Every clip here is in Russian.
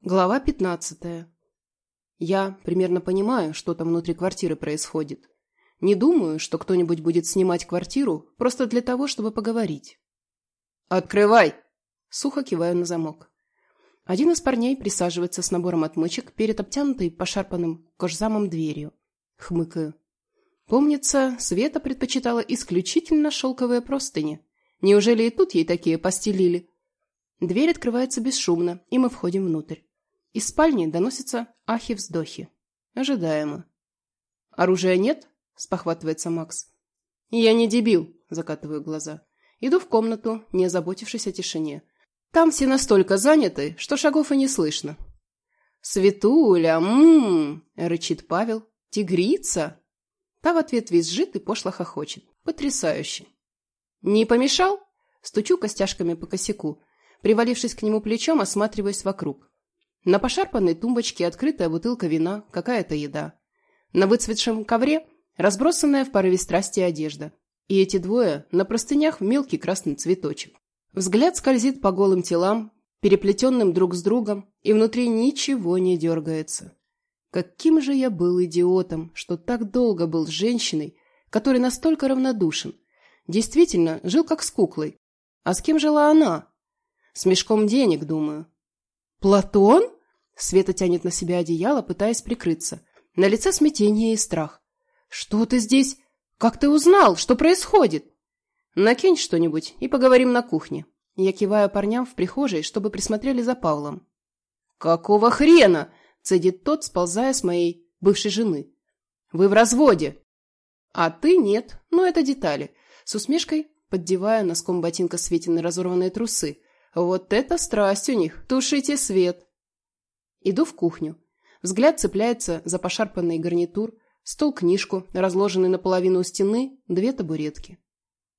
Глава пятнадцатая. Я примерно понимаю, что там внутри квартиры происходит. Не думаю, что кто-нибудь будет снимать квартиру просто для того, чтобы поговорить. «Открывай!» Сухо киваю на замок. Один из парней присаживается с набором отмычек перед обтянутой пошарпанным кожзамом дверью. Хмыкаю. Помнится, Света предпочитала исключительно шелковые простыни. Неужели и тут ей такие постелили? Дверь открывается бесшумно, и мы входим внутрь. Из спальни доносятся ахи-вздохи. Ожидаемо. «Оружия нет?» – спохватывается Макс. «Я не дебил», – закатываю глаза. Иду в комнату, не озаботившись о тишине. Там все настолько заняты, что шагов и не слышно. «Светуля, ммм!» – рычит Павел. «Тигрица!» Та в ответ визжит и пошло хохочет. Потрясающе. «Не помешал?» Стучу костяшками по косяку. Привалившись к нему плечом, осматриваясь вокруг. На пошарпанной тумбочке открытая бутылка вина, какая-то еда. На выцветшем ковре разбросанная в порыве страсти одежда. И эти двое на простынях в мелкий красный цветочек. Взгляд скользит по голым телам, переплетенным друг с другом, и внутри ничего не дергается. Каким же я был идиотом, что так долго был с женщиной, который настолько равнодушен. Действительно, жил как с куклой. А с кем жила она? С мешком денег, думаю. «Платон?» Света тянет на себя одеяло, пытаясь прикрыться. На лице смятение и страх. «Что ты здесь? Как ты узнал? Что происходит?» «Накинь что-нибудь и поговорим на кухне». Я киваю парням в прихожей, чтобы присмотрели за Павлом. «Какого хрена?» – цедит тот, сползая с моей бывшей жены. «Вы в разводе!» «А ты нет, но это детали». С усмешкой поддевая носком ботинка Светины разорванные трусы. «Вот это страсть у них! Тушите свет!» Иду в кухню. Взгляд цепляется за пошарпанный гарнитур, стол-книжку, разложенный наполовину у стены, две табуретки.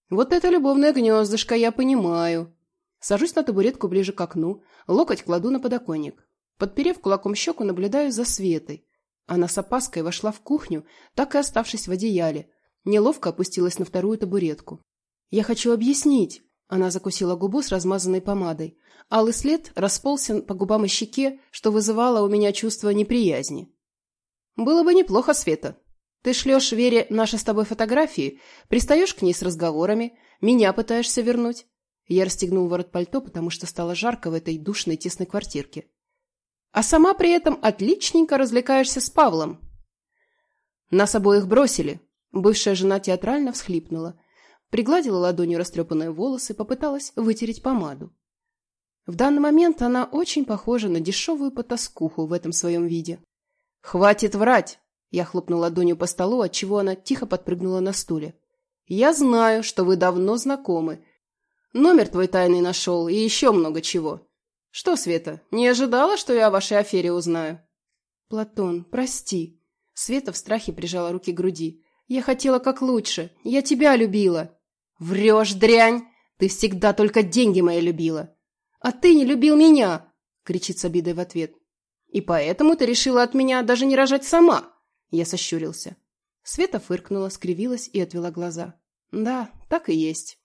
Вот это любовное гнездышко, я понимаю. Сажусь на табуретку ближе к окну, локоть кладу на подоконник. Подперев кулаком щеку, наблюдаю за Светой. Она с опаской вошла в кухню, так и оставшись в одеяле. Неловко опустилась на вторую табуретку. «Я хочу объяснить». Она закусила губу с размазанной помадой. Алый след расползся по губам и щеке, что вызывало у меня чувство неприязни. «Было бы неплохо, Света. Ты шлешь Вере наши с тобой фотографии, пристаешь к ней с разговорами, меня пытаешься вернуть». Я расстегнул ворот пальто, потому что стало жарко в этой душной тесной квартирке. «А сама при этом отличненько развлекаешься с Павлом». Нас обоих бросили. Бывшая жена театрально всхлипнула. Пригладила ладонью растрепанные волосы, попыталась вытереть помаду. В данный момент она очень похожа на дешевую потаскуху в этом своем виде. «Хватит врать!» Я хлопнул ладонью по столу, отчего она тихо подпрыгнула на стуле. «Я знаю, что вы давно знакомы. Номер твой тайный нашел и еще много чего. Что, Света, не ожидала, что я о вашей афере узнаю?» «Платон, прости». Света в страхе прижала руки к груди. «Я хотела как лучше. Я тебя любила». «Врешь, дрянь! Ты всегда только деньги мои любила. «А ты не любил меня!» — кричит с обидой в ответ. «И поэтому ты решила от меня даже не рожать сама!» Я сощурился. Света фыркнула, скривилась и отвела глаза. «Да, так и есть».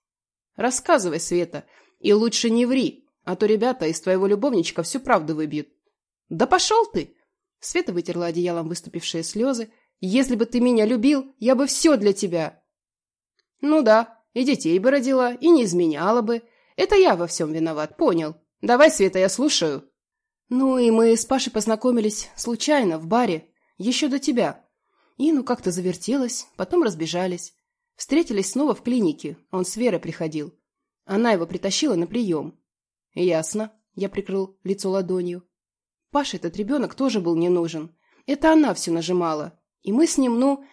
«Рассказывай, Света, и лучше не ври, а то ребята из твоего любовничка всю правду выбьют». «Да пошел ты!» Света вытерла одеялом выступившие слезы. «Если бы ты меня любил, я бы все для тебя!» «Ну да, и детей бы родила, и не изменяла бы, это я во всем виноват, понял. Давай, Света, я слушаю. Ну и мы с Пашей познакомились случайно, в баре, еще до тебя. И ну как-то завертелось, потом разбежались. Встретились снова в клинике, он с Верой приходил. Она его притащила на прием. Ясно, я прикрыл лицо ладонью. Паша этот ребенок тоже был не нужен. Это она все нажимала. И мы с ним, ну,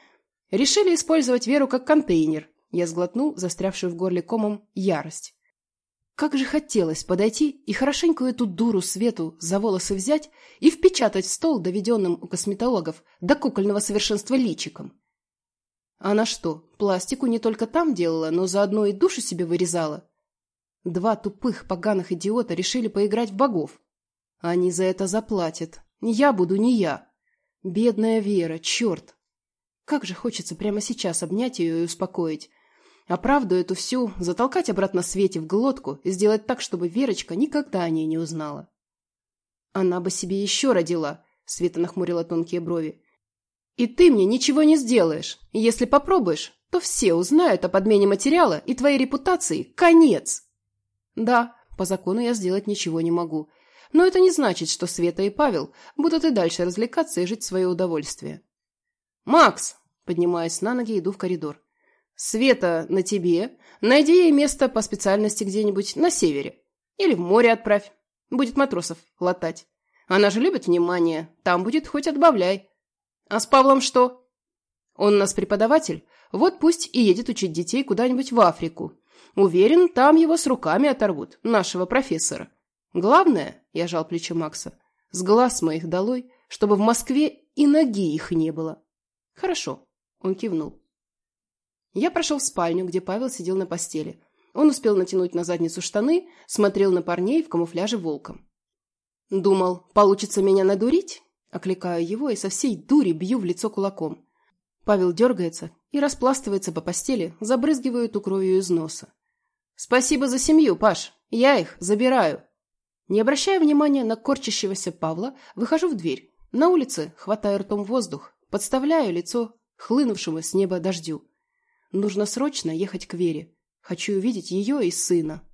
решили использовать Веру как контейнер. Я сглотнул застрявшую в горле комом ярость. Как же хотелось подойти и хорошенько эту дуру Свету за волосы взять и впечатать в стол, доведенным у косметологов до кукольного совершенства личиком. Она что, пластику не только там делала, но заодно и душу себе вырезала? Два тупых поганых идиота решили поиграть в богов. Они за это заплатят. Я буду, не я. Бедная Вера, черт! Как же хочется прямо сейчас обнять ее и успокоить, а правду эту всю затолкать обратно Свете в глотку и сделать так, чтобы Верочка никогда о ней не узнала. Она бы себе еще родила, Света нахмурила тонкие брови. И ты мне ничего не сделаешь. Если попробуешь, то все узнают о подмене материала, и твоей репутации конец. Да, по закону я сделать ничего не могу. Но это не значит, что Света и Павел будут и дальше развлекаться и жить в свое удовольствие. «Макс!» – поднимаясь на ноги, иду в коридор. «Света на тебе. Найди ей место по специальности где-нибудь на севере. Или в море отправь. Будет матросов латать. Она же любит внимание. Там будет хоть отбавляй. А с Павлом что? Он у нас преподаватель. Вот пусть и едет учить детей куда-нибудь в Африку. Уверен, там его с руками оторвут, нашего профессора. Главное, я жал плечо Макса, с глаз моих долой, чтобы в Москве и ноги их не было. Хорошо, он кивнул. Я прошел в спальню, где Павел сидел на постели. Он успел натянуть на задницу штаны, смотрел на парней в камуфляже волком. Думал, получится меня надурить? Окликаю его и со всей дури бью в лицо кулаком. Павел дергается и распластывается по постели, забрызгивая эту кровью из носа. «Спасибо за семью, Паш. Я их забираю». Не обращая внимания на корчащегося Павла, выхожу в дверь. На улице хватаю ртом воздух, подставляю лицо хлынувшему с неба дождю. Нужно срочно ехать к Вере. Хочу увидеть ее и сына.